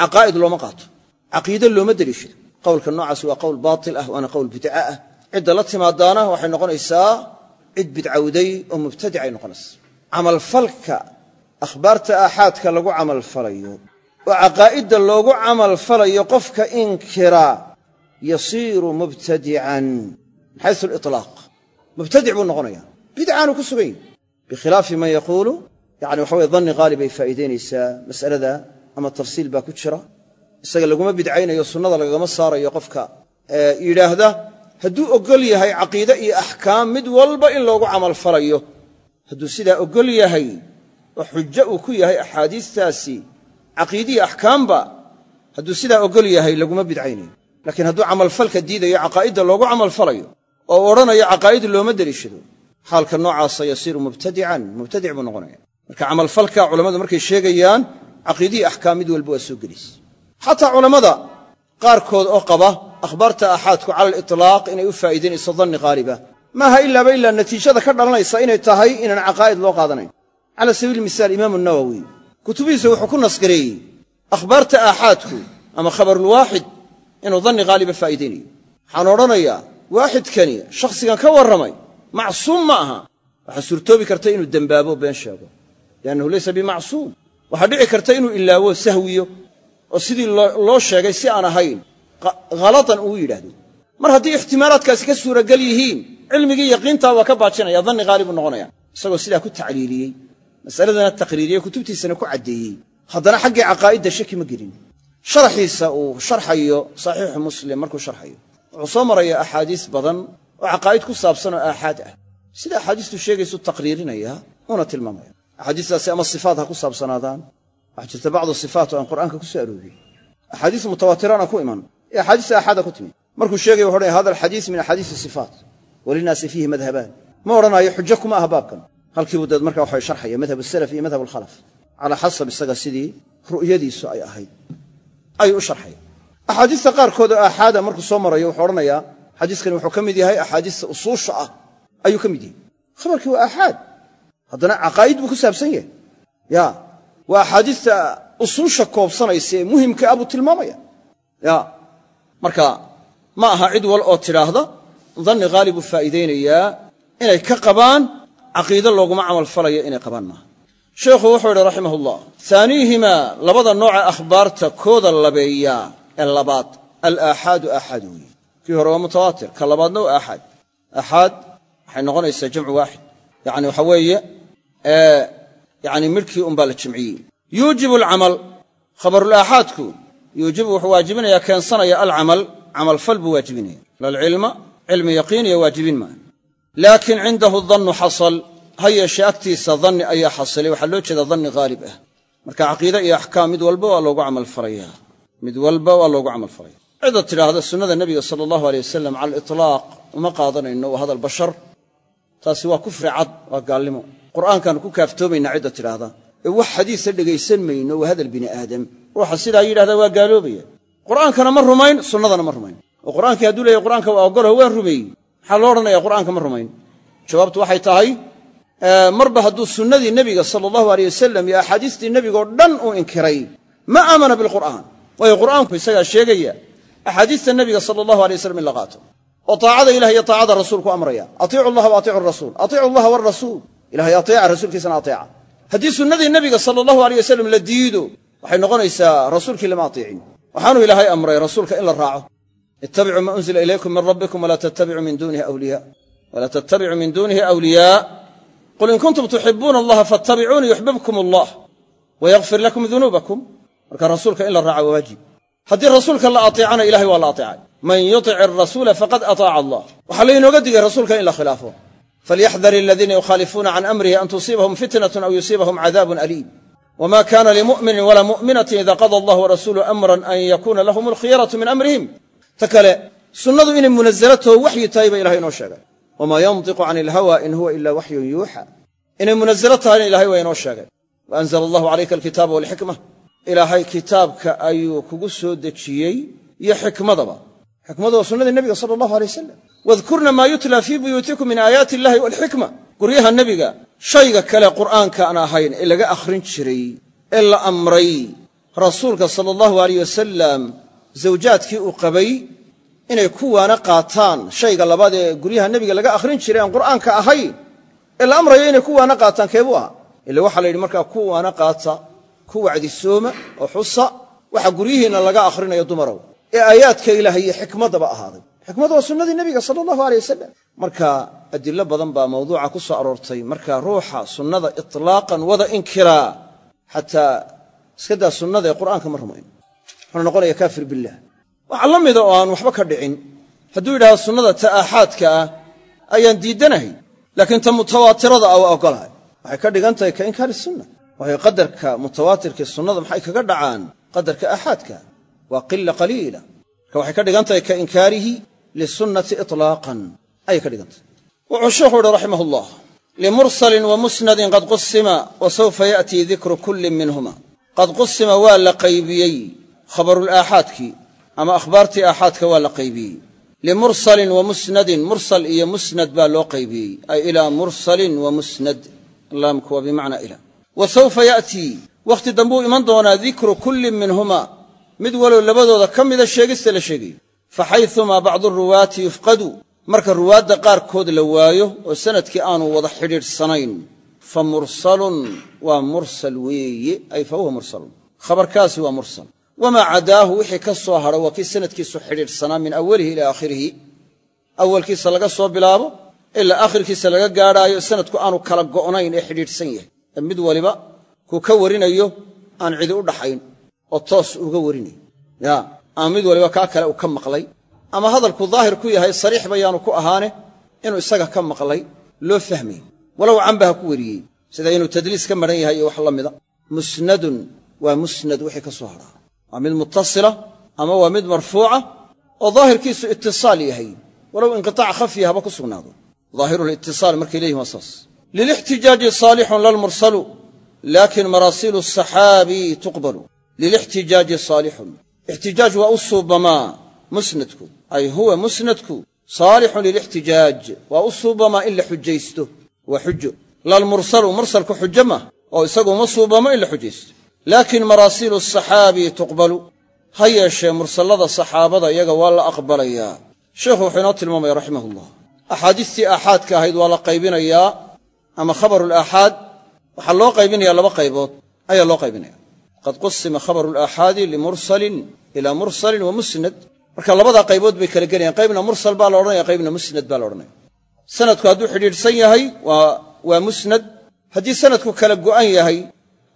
caqaa'id looma qaato caqiide looma deliishado qowlka noocaas waa qowl baatil ah waana qowl bidca ah. Cidda la timaadaana waxay noqonaysaa cid bidcawday oo mubtadicay noqonaysa camalfalka akhbaarta aaxaadka lagu camalfalayo oo caqaa'idda loogu camalfalayo qofka inkira yasiiru mubtadican min xaysu aliطlaaq mubtadic buu noqonaya. Bidcaanu ku sugan yahi bikhilaafi man yaquulu yani waxa weye danni qaali bay faa'iidaynaysaa mas'alada ama tafsiil baa ku jira. Isaga laguma bidcaynayo sunnada lagagama saarayo qofka. Yidhaahda hadduu oggol yahay caqiide iyo axkaam mid walba in loogu camalfalayo hadduu sidaa oggol oo xujo uu ku yahay axaadiistaasi caqiidiya axkaamba hadduu sidaa oggol yahay laguma bidcaynayo laakiin hadduu camalfalka diidayo caqaa'idda loogu camalfalayo oo u odhanayo caqaa'id looma deliishado xaalka noocaasa yasiiru mubtadican mubtadic buu noqonaya marka camalfalka culammadu markay sheegayaan caqiidiya axkaam mid walba waa soo gelaysa xataa culammada qaarkood oo qaba akhbaarta aaxaadku cala aliطlaaq inay u faa'iidaynayso danni qaaliba maaha ilaaba ilaa natiijada ka dhalanaysa inay tahay inaan caqaa'id loo qaadanayn cala sabiili misaal imaamu nawowi kutubihiisa wuxuu ku nasgareeyey akhbaarta aaxaadku ama khabarulwaaxid inuu danni qaaliba faa'iidaynayo. Waxaan odhanayaa waaxidkani shakhsigan ka warramay macsuum ma aha. Waxaa suurtoobi karta inuu dembaabo been sheego. Liannahu laysa bimacsuum. Waxaa dhici karta inuu ilaawo sahwiyo oo sidii loo sheegay si aan ahayn halatan uu yidhaahdo. Mar haddii ixtimaalaadkaasi ka suuragal yihiin cilmigii yaqiintaa waa ka baajinaya danni qaali noqonaya. Isagoo sidaa ku tacliiliyey masaladana taqriiriyey kutubtiisana ku caddeeyey. Haddana xaggii caqaa'idda shaki ma gelin. Sharaxiisa uu sharxayo saxiixu muslim markuu sharxayo. Wuxuu soo maraya axaadiis badan oo caqaa'id ku saabsan oo aaxaad ah. Sida axaadiistu sheegaysu taqriirinaya uuna tilmaamaya. Axaadiistaasi ama sifaat ha ku saabsanaadaan. Waxaa jirta bacdu sifaat oo aan qur'aanka ku soo arooriyey axaadiis mutawaatirana ku iman. Ee axaadiista aaxaada ku timi. Markuu sheegaya wuxu odhanaya hada alxadiis min axaadiisi sifaat. Walinaasi fiihi madhabaan. Ma odhanaayo xujo kuma aha baabkan halkiibuu deed markaa waxa sharxaya madhab asalaf iyo madhab alkhalaf calaa xasab isaga sidii ru'yadiisu ay ahayd ayuu u sharxaya axaadiista qaarkood oo aaxaada markuu soo marayo wuxuu odhanayaa xadiiskani wuxuu ka mid yahay axaadiista usuusha ah ayuu ka mid yahay. Khabarkii waa aaxaad haddana caqaa'id buu ku saabsan yahay. Ya waa axaadiista usuusha koobsanaysa ee muhimka ah buu tilmaamaya. Ya marka ma aha cid wal oo tidhaahda danni haali buu faa'iidaynayaa inay ka qabaan caqiide looguma camalfalayo inay qabaan maaha. Sheikhu wuxuu idhi raximah ullah haaniihimaa labada nooca akhbaarta kooda labeeyaa ee labaad alaaxaadu aaxaad weeye. Kii hore waa mutawaatir ka labaadna waa aaxaad. Aaxaad waxay noqonaysaa jamcu waaxid. Yacni waxa weeye yani midhkii unbaa la jamciyey yuujibu alcamal khabarulaaxaadku yuujibu wuxuu waajibinaya keensanaya alcamal camalfal buu waajibinaya lalcilma cilmi yaqiiniya waajibin maa laakiin cindahu dannu xasal ha yeeshee agtiisa danni ayaa xasilay waxaa loo jeeda danni haalib ah. Marka caqiide iyo axkaam mid walba waa loogu camalfalayaa mid walba waa loogu camalfalaya cidda tidhaahda sunnada nebiga sala allahu aley wasalam cala aliطlaaq uma qaadanayno waa hadal bashar. Taasi waa kufri cad waa gaalnimo. Qur'aankaanu ku kaaftoomaynaa cidda tidhaahda. Ee wax xadiisa dhegaysan mayno waa hadal bini aadam. Ruuxa sidaa yidhahdaa waa gaaloobaya qur'aankana ma rumayn sunnadana ma rumayn. Oo qur'aankii hadduu leeyahy qur'aanka waa ogolaho waan maxaa loo odhanaya qur'aanka ma rumayn. Jawaabtu waxay tahay marba hadduu sunnadii nebiga sala allahu aleyh wasalam iyo axaadiistii nebigoo dhan uu inkiray ma aamana bilqur'aan. Waayo qur'aanku isagaa sheegaya axaadiista nebiga sala allahu alay waslam in la qaato. Oo taacada ilah iyo taacada rasuulku amraya. Atiicu allaha wa rasuul. Atiicu allaha warasuul ilahay ateeca rasuulkiisana ateeca. Haddii sunnadii nebiga sala allahu aleyh wasalam la diido waxay noqonaysaa rasuulkii lama atiicin waxaanuu ilaahay amray rasuulka in la raaco ittabicuu maa unzila ilaykum min rabbikum walaa tattabicuu min dunihi awliya walaa tattabicuu min duunihi awliyaa qul in kuntum tuxibuuna allaha fattabicuuni yuxbibkum allah wayakfir lakum dunuubakum marka rasuulka in la raaca waa waajib haddii rasuulka la ateecana ilahay waa la ateecay man yutic arasuula faqad ataaca allah waxaa laynooga digay rasuulka in la khilaafo falyaxdar aladiina yukhaalifuuna can amrihi an tusiibahum fitnatun aw yusiibahum cadaabun aliim wma kana limu'minin walaa mu'minatin ida qada allah warasuulu amran an yakuuna lahum alkhiyaratu min amrihim ta kale sunnadu inay munazalataho waxyi tahay ba ilahay inoo sheegay. Wamaa yantiqu can ilhawa in huwa ila waxyun yuuxa. Inay munazalo tahayna ilahay waa inoo sheegay. Wa anzla allahu calayka alkitaaba walxikma ilaahay kitaabka ayuu kugu soo dejiyey iyo xikmadaba. Xikmadu waa sunnadii nebiga sala allahu alay wasalam wadkurna maa yutla fii buyuutikum min aayaati illahi walxikma guryaha nebiga shayga kale qur'aanka aan ahayn ee laga akhrin jiray ee la amray rasuulka sala allahu aleyh wasalam zawjaadkii uu qabay inay kuwaana qaataan shayga labaad ee guryaha nebiga laga akhrin jiray aan qur'aanka ahayn ee la amrayo inay ku waana qaataan keebuu ahaa? Ila waxaa la yidhi markaa ku waana qaata ku wacdisooma oo xusa waxa guryihiinna laga akhrinayo dumarow. Ee aayaadka ilaah iyo xikmaddaba ahaaday. Xikmadda waa sunnadii nebiga sala allahu aleyh wasalam marka adilo badan baa mawduuca ku soo aroortay. Marka ruuxa sunnada itlaaqan wada inkiraa xataa iskadaa sunnada ee qur'aanka ma rumayn wuxuuna noqonaya kaafir billaah waxaa la mida oo aan waxba ka dhicin hadduu yidhahdo sunnada ta aaxaadka ah ayaan diiddanahay laakiin ta mutawaatirada ah waa oggolahay waxay ka dhigan tahay ka inkaari sunna. Waayo qadarka mutawaatirkii sunnada maxay kaga dhacaan qadarka aaxaadka? Waa qila qaliila. Marka waxay ka dhigan tahay ka inkaarihi lisunnati itlaaqan ayay ka dhigan tahay. Wuxuu sheikhu uhi raximah ullah limursalin wa musnadin qad qusima wa sawfa ya'tii dikru kullin minhuma. Qad qusima waa la qaybiyey khabarulaaxaadkii ama akhbaartii aaxaadka waa la qaybiyey. Limursalin wa musnadin mursal iyo musnad baa loo qaybiyey. Ay ilaa mursalin wa musnad laamku waa bimacnaa ila. Wa sawfa ya'tii wakhti dambuu iman doonaa dikru kullin minhuma mid walow labadooda ka mida sheegista la sheegayo fa xaysumaa bacdu ruwaati yufqadu marka ruwaadda qaarkood la waayo oo sannadkii aanu wada xidhiidhsanayn fa mursalun waa mursal weeye ay fa huwa mursalun khabarkaasi waa mursal wamaa cadaahu wixii ka soo hadho waa kii sanadkiisu xidhiidhsanaa min awalihi ilaa aakhirihi awalkiisa laga soo bilaabo ilaa aakhirkiisa laga gaadhaayo sanadku aanu kala go'nayn ee xidhiidhsan yahay ee mid waliba kuu ka warinayo aan cidi u dhaxayn oo toos uga warinayo ya ama mid waliba kaa kale uu ka maqlay ama hadalku daahir ku yahay sariix bayaanu ku ahaane inuu isaga ka maqlay loo fahmay walow canba ha ku weriyey sida inuu tadliis ka madhan yahay iyo wax la mida musnadun waa musnad wixii ka soo hadhaa waa mid mutasila ama waa mid marfuuca oo daahirkiisu itisaal yahay. Walow inqitaac khafya haba ku sugnaado. Daahirulitisaal markay leyihin waa saas. Lilixtijaaji saalixun lalmursalu laakin maraasiilu saxaabi tuqbalu. Lilixtijaaji saalixun. Ixtijaaj waa u suubamaa musnadku. Ay huwa musnadku saalixun lilixtijaaj. Waa u suubamaa in la xujaysto. Waa xujo. Lalmursalu mursalku xujo mah oo isagu laakin maraasiilu saxaabi tuqbalu. Ha yeeshee mursallada saxaabada iyaga waa la aqbalayaa. Sheikhu wuxuu inoo tilmaamaya raximahullah. Axaadiistii aaxaadka ahayd waa la qaybinayaa ama khabarulaaxaad waxaa loo qaybinayaa laba qaybood ayaa loo qaybinaya. Qad qusima khabaru laaxaadi limursalin ilaa mursalin wa musnad. Marka labadaa qaybood bay kala gelayaan. Qaybna mursal baa la odhanaya qaybna musnad baa la odhanaya. Sanadku hadduu xidhiidhsan yahay waa musnad. Haddii sanadku kala go'an yahay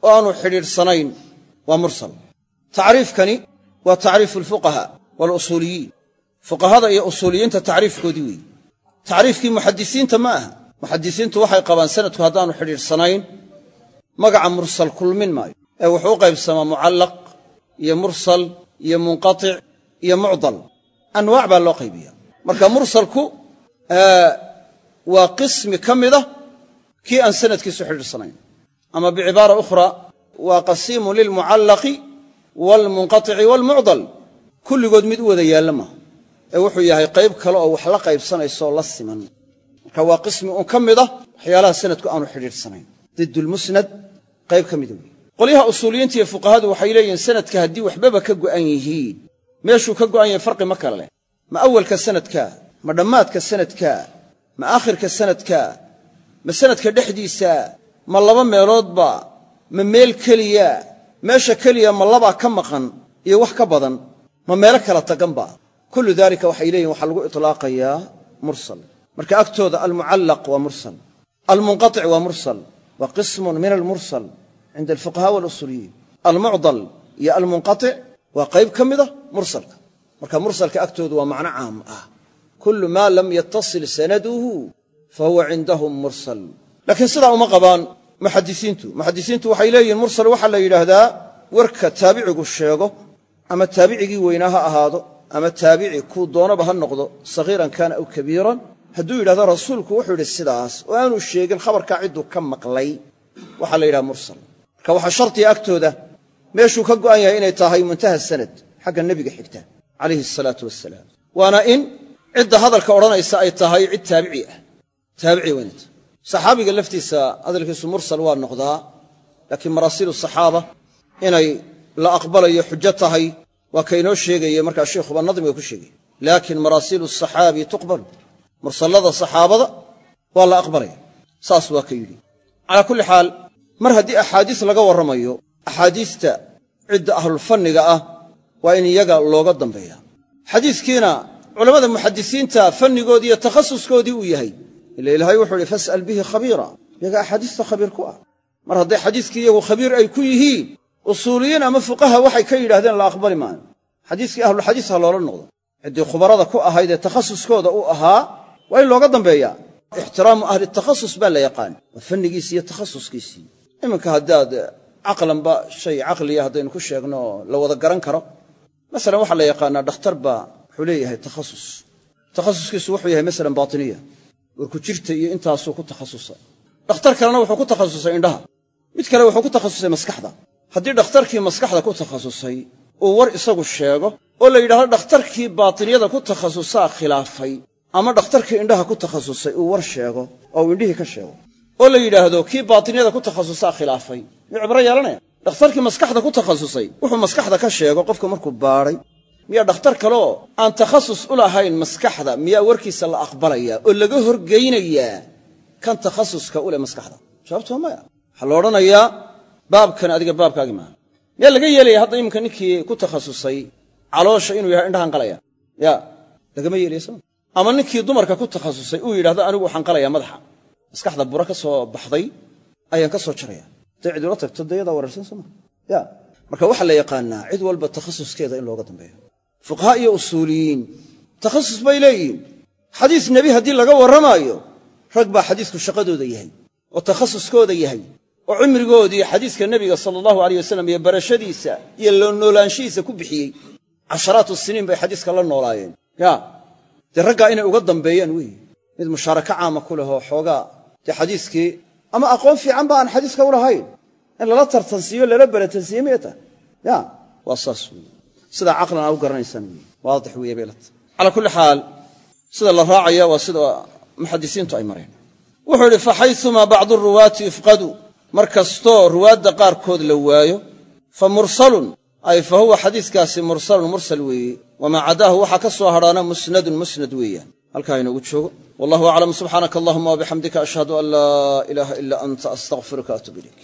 oo aanu xidhiidhsanayn waa mursal. Tacriifkani waa tacriifu alfuqahaa waalusuuliyiin fuqahada iyo usuuliyiinta tacriifkoodii weeye tacriifkii muxadisiinta ma aha. Muxadisiintu waxay qabaan sanadku haddaanu xidhiidhsanayn magaca mursal kulmin maayo ee wuxuu u qaybsamaa mucallaq iyo mursal iyo munqatic iyo mucdal. Anwaac baa loo qaybiya marka mursalku waa qismi ka mida kii aan sanadkiisu xidhiidhsanayn ama bicibaara ukhra waa qasiimun lilmucallaqi waalmunqatici waalmucdal kulligood mid u wada yaalla maaha ee wuxuu yahay qayb kale oo wax la qaybsanaysaoo la siman. Marka waa qismi un ka mid ah waxyaalaha sanadku aanu xidhiidhsanayn. Diddulmusnad qayb ka mida weeye qolyaha usuuliyiinta iyo fuqahadu waxay leeyihiin sanadka haddii waxbaba ka go'an yihiin. Meeshuu ka go'an yahay farqi ma kale leh. Ma awalka sanadkaa ma dhammaadka sanadkaa ma aakhirka sanadkaa ma sanadka dhexdiisa ma laba meeloodba ma meel keliya meesha keliya ma labaa ka maqan iyo wax ka badan ma meelo kala taganba kullu daalika waxay leeyihiin waxaa lagu itlaaqayaa mursal. Marka agtooda almucallaq waa mursal. Almunqatic waa mursal. Waa qismun min almursal cinda alfuqahaa walusuuliyiin almucdal iyo almunqatic waa qayb ka mida mursalka. Marka mursalka agtooda waa macno caam ah. Kullu maa lam yattasil sanaduhu fa huwa cindahum mursal laakiin sidaa uma qabaan muxadisiintu muxadisiintu waxay leeyihiin mursal waxaa la yidhaahdaa warka taabicigu sheego ama taabicigii weynaa ha ahaado ama taabici kuu doonaba ha noqdo sagiiran kaana aw kabiiran hadduu yidhahdo rasuulku wuxuu yidhi sidaas oo aanu sheegin khabarkaa cidduu ka maqlay. Waxaa la yidhaha mursal. Marka waxaa shardiga agtooda meeshuu ka go'an yahay inay tahay muntaha sanad xagga nebiga xigta calayhi asalaatu wasalaam waana in cidda hadalka odhanaysa ay tahay cid taabici ah. Taabici weynata saxaabiga laftiisa hadalkiisu mursal waa noqdaa laakiin maraasiilu saxaaba inay la aqbalayo xujo tahay waa kaynoo sheegaya markaa sheikhuba nadmiga ku sheegaya laakin maraasiilu saxaabi tuqbalu mursallada saxaabada waa la aqbalaya. Saas waa ka yidhi. Calaa kulli xaal mar haddii axaadiis laga warramayo axaadiista cidda ahlulfanniga ah waa in iyaga looga dambeeya. Xadiiskiina culammada muxadisiinta fannigoodii iyo takhasuskoodii uu yahay ila ilaahay wuxuu ihi fas'al bihi khabiira. Iyaga axaadiista khabiir ku ah. Mar hadday xadiiskii iyagu khabiir ay ku yihiin usuuliyiin ama fuqaha waxay ka yidhahdeen la aqbali maayo xadiiskii ahlulxadiis ha loola noqdo. Ciddii khubarada ku ahayd takhasuskooda u ahaa waa in looga dambeeyaa. Ixtiraamu ahli takhasus baa la yaqaan waa fannigiisii iyo takhasuskiisii iminka haddaad caqlanba shay caqliya haddaynu ku sheegno oo la wada garan karo. Masalan waxaa la yaqaanaa dhakhtar baa wuxuu leeyahay takhasus. Takhasuskiisu wuxuu yahay masalan baatiniya warku jirta iyo intaasuu ku takhasusay dhakhtar kalena wuxuu ku takhasusay indhaha. Mid kale wuxuu ku takhasusay maskaxda. Haddii dhakhtarkii maskaxda ku takhasusay uu war isagu sheego oo la yidhahdo dhakhtarkii baatiniyada ku takhasusaa khilaafay ama dhakhtarkii indhaha ku takhasusay uu war sheego oo uu indhihii ka sheego oo la yidhaahdo kii baatiniyada ku takhasusaa khilaafay. Miyuu cibro yeelanaya. Dhakhtarkii maskaxda ku takhasusay wuxuu maskaxda ka sheego qofka markuu baadhay miyaa dhakhtar kaleoo aan takhasus u lahayn maskaxda miyaa warkiisa la aqbalayaa oo laga horgaynayaa kan takhasuska u leh maskaxda? Waa maya waxaa la odhanayaa baabkan adiga baabkaagi maaha. Miyaa laga yeelaya hadda iminka ninkii ku takhasusay caloosha inuu yahay indhahaan qalaya? Ya lagama yeelaya soma ama ninkii dumarka ku takhasusay uu yidhahdo anigu waxaan qalayaa madaxa. Maskaxda bura ka soo baxday ayaan ka soo jaraya hadday cid ula tagto dayadaa wararsan sooma ya marka waxaa la yaqaanaa cid walba takhasuskeeda in looga dambeeyo fuqaha iyo usuuliyiin. Takhasus bay leeyihiin. Xadiis nebi haddii laga warramaayo rag baa xadiisku shaqadooda yahay oo takhasuskooda yahay oo cimrigoodii xadiiska nebiga sala allahu aleyh wasalam iyo barashadiisa iyo loo noolaanshihiisa ku bixiyey. Casharaatu siniin bay xadiiska la noolaayeen. Ya dee raggaa inay uga dambeeyaan weeye mid mushaarako caama ku leh oo xoogaa dee xadiiskii ama aqoon fiican ba aan xadiiska u lahayn? In lala tartansiiyo lala beratansiiye miyay tahay ya waa saas weeye sidaa caqlan aa u garanaysaan waadix weeye bay la kulli xaal sida la raacaya waa sida muxadisiintu ay mareen. Wuxuu idhi faxayumaa bacdu ruwaati yufqadu. Mar kastoo ruwaadda qaarkood la waayo fa mursalun ay fa huwa xadiiskaasi mursalun mursal weeye. Wamaa cadaahu waxaa ka soo hadhaana musnadun musnad weeyaan. Halkaa inoogu joogo. Wallahu aclam subxaanaka allahuma wabixamdika ashhadu an laa ilaaha ilaa anta astaqfiruka atub ilayk